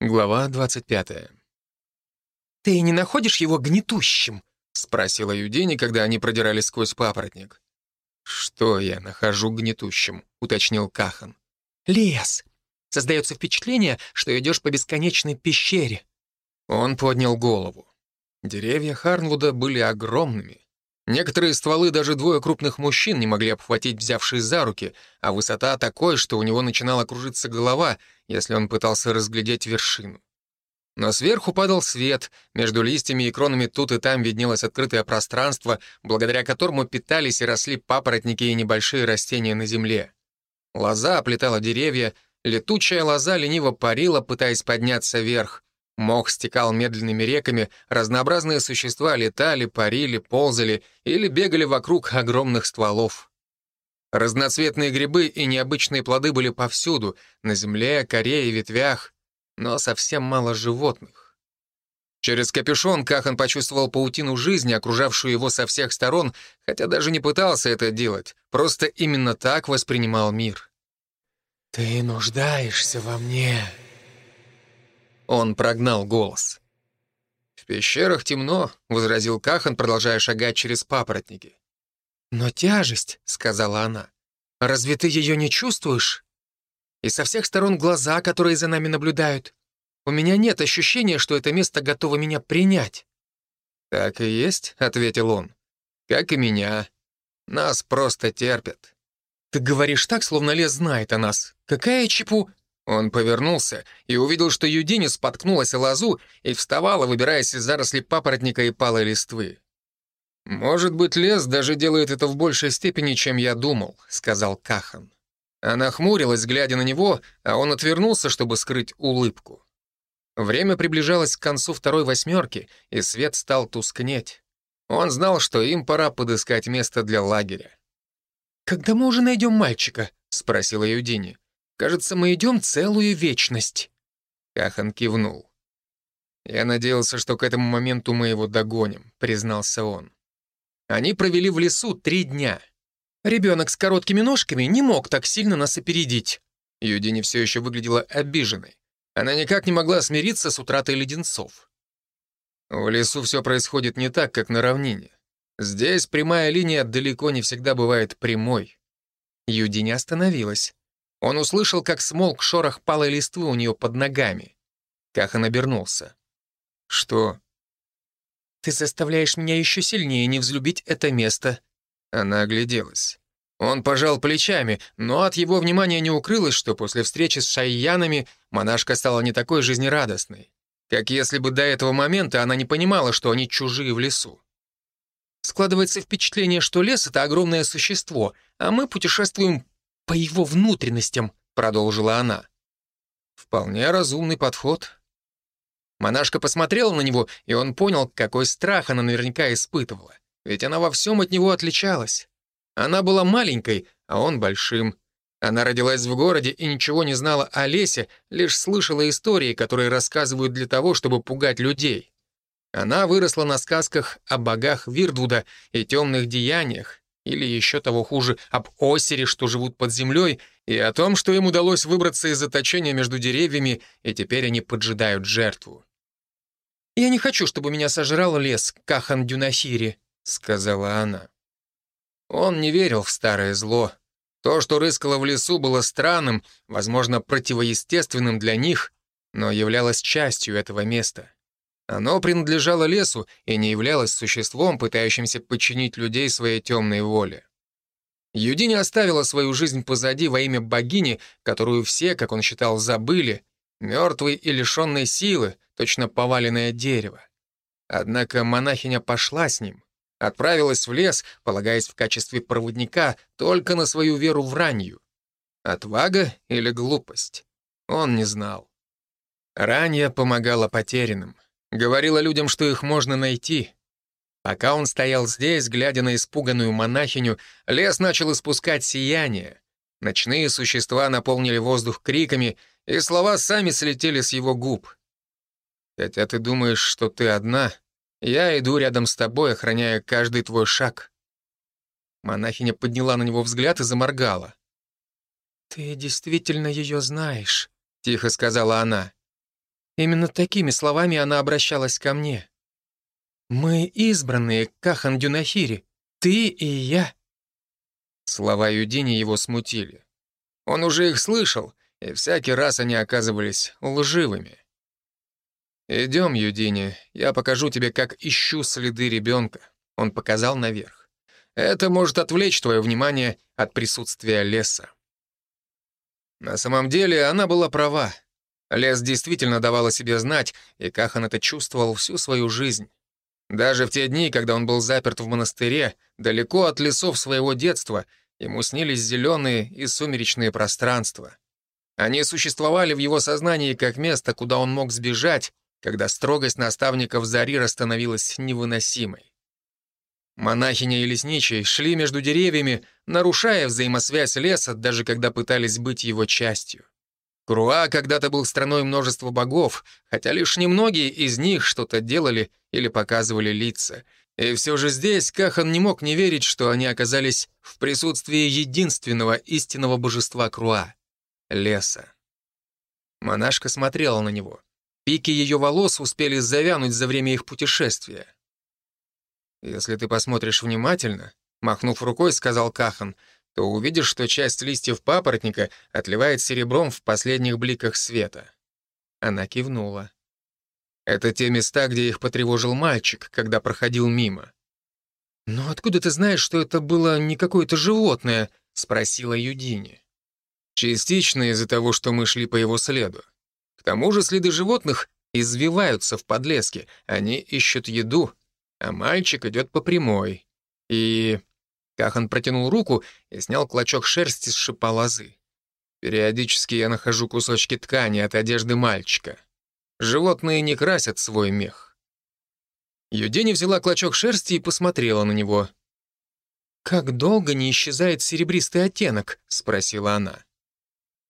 Глава 25. «Ты не находишь его гнетущим?» — спросила Юдини, когда они продирались сквозь папоротник. «Что я нахожу гнетущим?» — уточнил Кахан. «Лес. Создается впечатление, что идешь по бесконечной пещере». Он поднял голову. Деревья Харнвуда были огромными. Некоторые стволы даже двое крупных мужчин не могли обхватить, взявшись за руки, а высота такой, что у него начинала кружиться голова — если он пытался разглядеть вершину. Но сверху падал свет, между листьями и кронами тут и там виднелось открытое пространство, благодаря которому питались и росли папоротники и небольшие растения на земле. Лоза оплетала деревья, летучая лоза лениво парила, пытаясь подняться вверх. Мох стекал медленными реками, разнообразные существа летали, парили, ползали или бегали вокруг огромных стволов. Разноцветные грибы и необычные плоды были повсюду, на земле, коре и ветвях, но совсем мало животных. Через капюшон Кахан почувствовал паутину жизни, окружавшую его со всех сторон, хотя даже не пытался это делать, просто именно так воспринимал мир. «Ты нуждаешься во мне», он прогнал голос. «В пещерах темно», — возразил Кахан, продолжая шагать через папоротники. «Но тяжесть», — сказала она, — «разве ты ее не чувствуешь? И со всех сторон глаза, которые за нами наблюдают. У меня нет ощущения, что это место готово меня принять». «Так и есть», — ответил он. «Как и меня. Нас просто терпят». «Ты говоришь так, словно лес знает о нас. Какая чепу...» Он повернулся и увидел, что Юдини споткнулась о лозу и вставала, выбираясь из зарослей папоротника и палой листвы. «Может быть, лес даже делает это в большей степени, чем я думал», — сказал Кахан. Она хмурилась, глядя на него, а он отвернулся, чтобы скрыть улыбку. Время приближалось к концу второй восьмерки, и свет стал тускнеть. Он знал, что им пора подыскать место для лагеря. «Когда мы уже найдем мальчика?» — спросила Юдини. «Кажется, мы идем целую вечность». Кахан кивнул. «Я надеялся, что к этому моменту мы его догоним», — признался он. Они провели в лесу три дня. Ребенок с короткими ножками не мог так сильно нас опередить. Юдини все еще выглядела обиженной. Она никак не могла смириться с утратой леденцов. В лесу все происходит не так, как на равнине. Здесь прямая линия далеко не всегда бывает прямой. Юдини остановилась. Он услышал, как смолк шорох палой листвы у нее под ногами. Кахан обернулся. «Что?» Ты заставляешь меня еще сильнее не взлюбить это место». Она огляделась. Он пожал плечами, но от его внимания не укрылось, что после встречи с шайянами монашка стала не такой жизнерадостной, как если бы до этого момента она не понимала, что они чужие в лесу. Складывается впечатление, что лес — это огромное существо, а мы путешествуем по его внутренностям, — продолжила она. Вполне разумный подход. Монашка посмотрела на него, и он понял, какой страх она наверняка испытывала. Ведь она во всем от него отличалась. Она была маленькой, а он большим. Она родилась в городе и ничего не знала о лесе, лишь слышала истории, которые рассказывают для того, чтобы пугать людей. Она выросла на сказках о богах Вирдвуда и темных деяниях, или еще того хуже, об осере, что живут под землей, и о том, что им удалось выбраться из заточения между деревьями, и теперь они поджидают жертву. «Я не хочу, чтобы меня сожрал лес Кахан Дюнахири», — сказала она. Он не верил в старое зло. То, что рыскало в лесу, было странным, возможно, противоестественным для них, но являлось частью этого места. Оно принадлежало лесу и не являлось существом, пытающимся подчинить людей своей темной воле. Юдини оставила свою жизнь позади во имя богини, которую все, как он считал, забыли, мертвой и лишенной силы, точно поваленное дерево. Однако монахиня пошла с ним, отправилась в лес, полагаясь в качестве проводника только на свою веру в ранью. Отвага или глупость? Он не знал. Ранья помогала потерянным. Говорила людям, что их можно найти. Пока он стоял здесь, глядя на испуганную монахиню, лес начал испускать сияние. Ночные существа наполнили воздух криками, и слова сами слетели с его губ. Хотя ты думаешь, что ты одна, я иду рядом с тобой, охраняя каждый твой шаг». Монахиня подняла на него взгляд и заморгала. «Ты действительно ее знаешь», — тихо сказала она. Именно такими словами она обращалась ко мне. «Мы избранные, Кахан Дюнахири, ты и я». Слова Юдини его смутили. Он уже их слышал, и всякий раз они оказывались лживыми. «Идем, Юдини, я покажу тебе, как ищу следы ребенка», — он показал наверх. «Это может отвлечь твое внимание от присутствия леса». На самом деле она была права. Лес действительно давал о себе знать, и Кахан это чувствовал всю свою жизнь. Даже в те дни, когда он был заперт в монастыре, далеко от лесов своего детства, ему снились зеленые и сумеречные пространства. Они существовали в его сознании как место, куда он мог сбежать, когда строгость наставников Зарира становилась невыносимой. Монахиня и лесничий шли между деревьями, нарушая взаимосвязь леса, даже когда пытались быть его частью. Круа когда-то был страной множества богов, хотя лишь немногие из них что-то делали или показывали лица. И все же здесь Кахан не мог не верить, что они оказались в присутствии единственного истинного божества Круа — леса. Монашка смотрела на него. Пики ее волос успели завянуть за время их путешествия. «Если ты посмотришь внимательно», — махнув рукой, сказал Кахан — то увидишь, что часть листьев папоротника отливает серебром в последних бликах света. Она кивнула. Это те места, где их потревожил мальчик, когда проходил мимо. «Но откуда ты знаешь, что это было не какое-то животное?» — спросила Юдини. «Частично из-за того, что мы шли по его следу. К тому же следы животных извиваются в подлеске, они ищут еду, а мальчик идет по прямой. И Кахан протянул руку и снял клочок шерсти с шипа лозы. Периодически я нахожу кусочки ткани от одежды мальчика. Животные не красят свой мех. Юдени взяла клочок шерсти и посмотрела на него. «Как долго не исчезает серебристый оттенок?» — спросила она.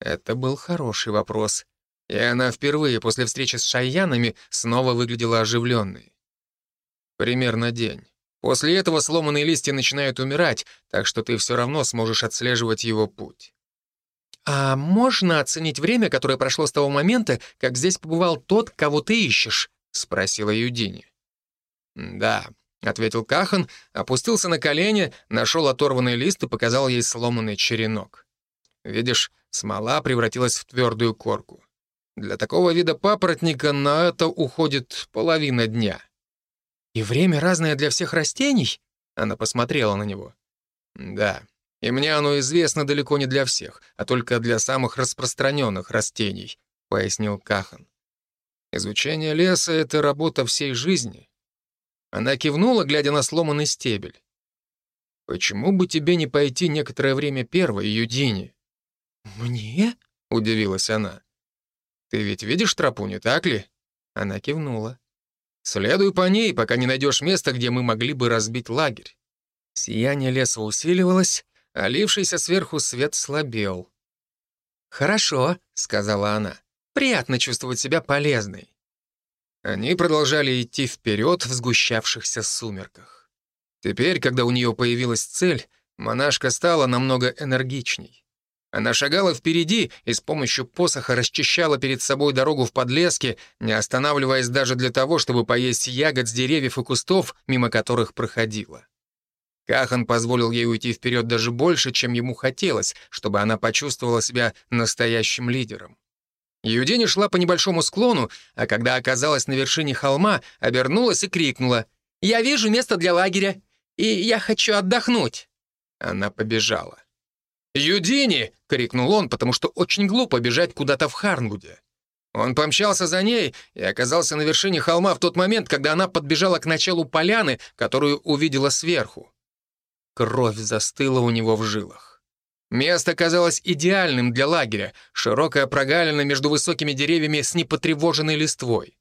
Это был хороший вопрос, и она впервые после встречи с шайянами снова выглядела оживленной. Примерно день. После этого сломанные листья начинают умирать, так что ты все равно сможешь отслеживать его путь. «А можно оценить время, которое прошло с того момента, как здесь побывал тот, кого ты ищешь?» — спросила Юдини. «Да», — ответил Кахан, опустился на колени, нашел оторванный лист и показал ей сломанный черенок. «Видишь, смола превратилась в твердую корку. Для такого вида папоротника на это уходит половина дня». «И время разное для всех растений?» Она посмотрела на него. «Да, и мне оно известно далеко не для всех, а только для самых распространенных растений», — пояснил Кахан. «Изучение леса — это работа всей жизни». Она кивнула, глядя на сломанный стебель. «Почему бы тебе не пойти некоторое время первой, Юдини?» «Мне?» — удивилась она. «Ты ведь видишь тропу, не так ли?» Она кивнула. Следуй по ней, пока не найдешь место, где мы могли бы разбить лагерь. Сияние леса усиливалось, а лившийся сверху свет слабел. «Хорошо», — сказала она. «Приятно чувствовать себя полезной». Они продолжали идти вперед в сгущавшихся сумерках. Теперь, когда у нее появилась цель, монашка стала намного энергичней. Она шагала впереди и с помощью посоха расчищала перед собой дорогу в подлеске, не останавливаясь даже для того, чтобы поесть ягод с деревьев и кустов, мимо которых проходила. Кахан позволил ей уйти вперед даже больше, чем ему хотелось, чтобы она почувствовала себя настоящим лидером. Юдини шла по небольшому склону, а когда оказалась на вершине холма, обернулась и крикнула «Я вижу место для лагеря, и я хочу отдохнуть». Она побежала. «Юдини!» — крикнул он, потому что очень глупо бежать куда-то в Харнгуде. Он помчался за ней и оказался на вершине холма в тот момент, когда она подбежала к началу поляны, которую увидела сверху. Кровь застыла у него в жилах. Место казалось идеальным для лагеря, широкая прогалина между высокими деревьями с непотревоженной листвой.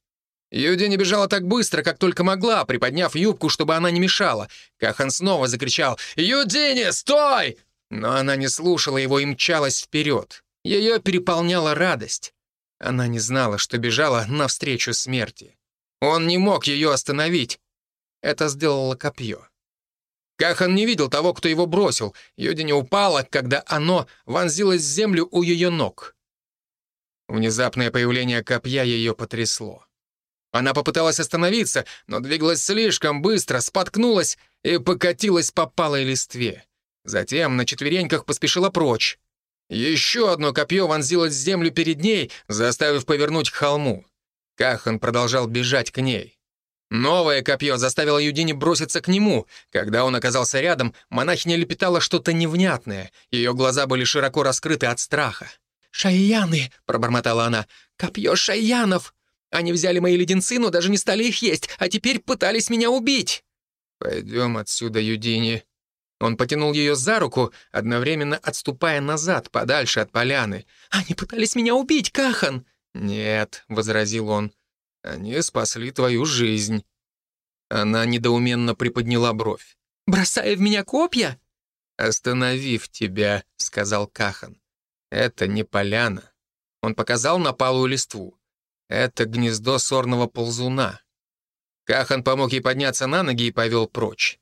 Юдини бежала так быстро, как только могла, приподняв юбку, чтобы она не мешала. Кахан снова закричал «Юдини, стой!» Но она не слушала его и мчалась вперед. Ее переполняла радость. Она не знала, что бежала навстречу смерти. Он не мог ее остановить. Это сделало копье. Кахан не видел того, кто его бросил. Йоди не упала, когда оно вонзилось в землю у ее ног. Внезапное появление копья ее потрясло. Она попыталась остановиться, но двигалась слишком быстро, споткнулась и покатилась по палой листве. Затем на четвереньках поспешила прочь. Еще одно копье вонзилось в землю перед ней, заставив повернуть к холму. Кахан продолжал бежать к ней. Новое копье заставило Юдини броситься к нему. Когда он оказался рядом, монахиня лепетала что-то невнятное. Ее глаза были широко раскрыты от страха. «Шайяны!» — пробормотала она. «Копье шайянов! Они взяли мои леденцы, но даже не стали их есть, а теперь пытались меня убить!» «Пойдем отсюда, Юдини». Он потянул ее за руку, одновременно отступая назад, подальше от поляны. «Они пытались меня убить, Кахан!» «Нет», — возразил он, — «они спасли твою жизнь». Она недоуменно приподняла бровь. «Бросая в меня копья?» «Остановив тебя», — сказал Кахан. «Это не поляна». Он показал на палую листву. «Это гнездо сорного ползуна». Кахан помог ей подняться на ноги и повел прочь.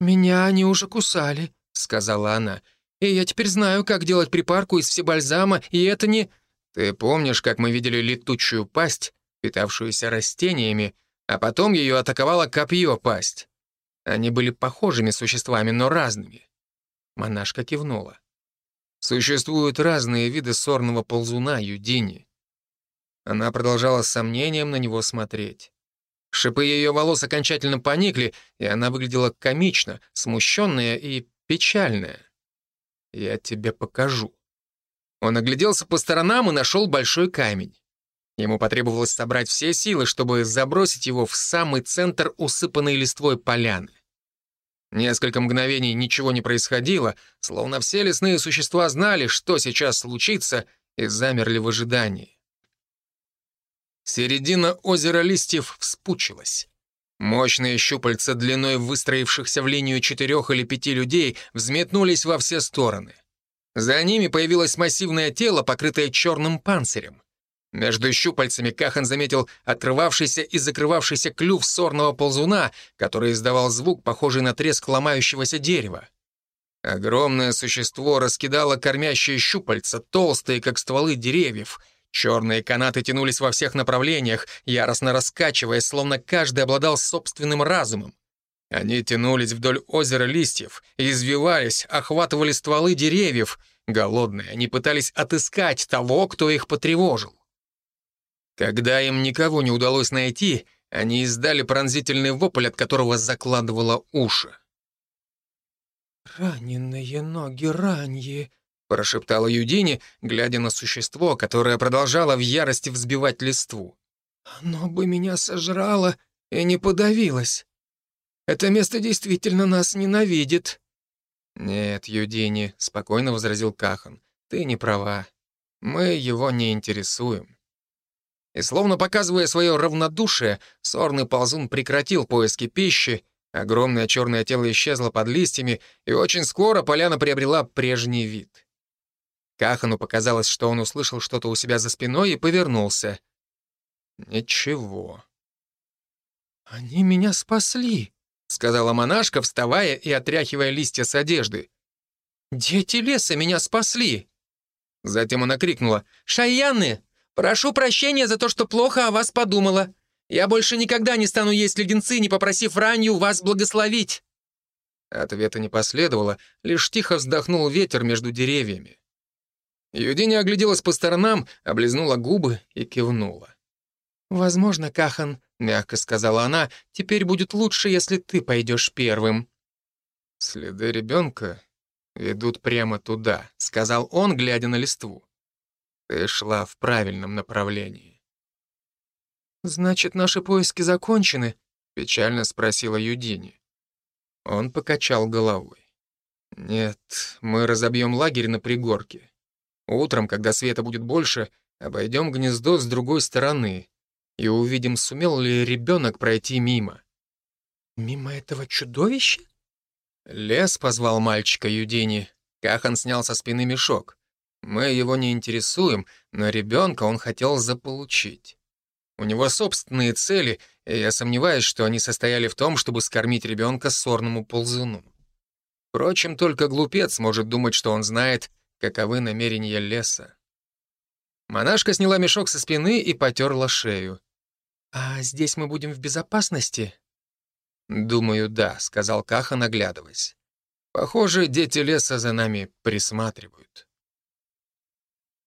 «Меня они уже кусали», — сказала она. «И я теперь знаю, как делать припарку из всебальзама, и это не...» «Ты помнишь, как мы видели летучую пасть, питавшуюся растениями, а потом ее атаковала копье пасть? Они были похожими существами, но разными». Монашка кивнула. Существуют разные виды сорного ползуна, Юдини. Она продолжала с сомнением на него смотреть. Шипы ее волос окончательно поникли, и она выглядела комично, смущенная и печальная. «Я тебе покажу». Он огляделся по сторонам и нашел большой камень. Ему потребовалось собрать все силы, чтобы забросить его в самый центр усыпанной листвой поляны. Несколько мгновений ничего не происходило, словно все лесные существа знали, что сейчас случится, и замерли в ожидании. Середина озера листьев вспучилась. Мощные щупальца длиной выстроившихся в линию четырех или пяти людей взметнулись во все стороны. За ними появилось массивное тело, покрытое черным панцирем. Между щупальцами Кахан заметил открывавшийся и закрывавшийся клюв сорного ползуна, который издавал звук, похожий на треск ломающегося дерева. Огромное существо раскидало кормящие щупальца, толстые, как стволы деревьев. Черные канаты тянулись во всех направлениях, яростно раскачиваясь, словно каждый обладал собственным разумом. Они тянулись вдоль озера листьев, извивались, охватывали стволы деревьев. Голодные, они пытались отыскать того, кто их потревожил. Когда им никого не удалось найти, они издали пронзительный вопль, от которого закладывало уши. «Раненые ноги, раньи», — прошептала Юдини, глядя на существо, которое продолжало в ярости взбивать листву. «Оно бы меня сожрало и не подавилось. Это место действительно нас ненавидит». «Нет, Юдини», — спокойно возразил Кахан, — «ты не права. Мы его не интересуем». И словно показывая свое равнодушие, сорный ползун прекратил поиски пищи, огромное черное тело исчезло под листьями, и очень скоро поляна приобрела прежний вид. Кахану показалось, что он услышал что-то у себя за спиной и повернулся. Ничего. «Они меня спасли», — сказала монашка, вставая и отряхивая листья с одежды. «Дети леса меня спасли!» Затем она крикнула «Шаяны, «Прошу прощения за то, что плохо о вас подумала. Я больше никогда не стану есть леденцы, не попросив ранню вас благословить». Ответа не последовало, лишь тихо вздохнул ветер между деревьями. Юдиня огляделась по сторонам, облизнула губы и кивнула. «Возможно, Кахан», — мягко сказала она, — «теперь будет лучше, если ты пойдешь первым». «Следы ребенка ведут прямо туда», — сказал он, глядя на листву. Ты шла в правильном направлении. «Значит, наши поиски закончены?» — печально спросила Юдини. Он покачал головой. «Нет, мы разобьем лагерь на пригорке. Утром, когда света будет больше, обойдем гнездо с другой стороны и увидим, сумел ли ребенок пройти мимо». «Мимо этого чудовища?» Лес позвал мальчика Юдини. Кахан снял со спины мешок. Мы его не интересуем, но ребенка он хотел заполучить. У него собственные цели, и я сомневаюсь, что они состояли в том, чтобы скормить ребенка сорному ползуну. Впрочем, только глупец может думать, что он знает, каковы намерения леса. Монашка сняла мешок со спины и потерла шею. «А здесь мы будем в безопасности?» «Думаю, да», — сказал Каха, наглядываясь. «Похоже, дети леса за нами присматривают».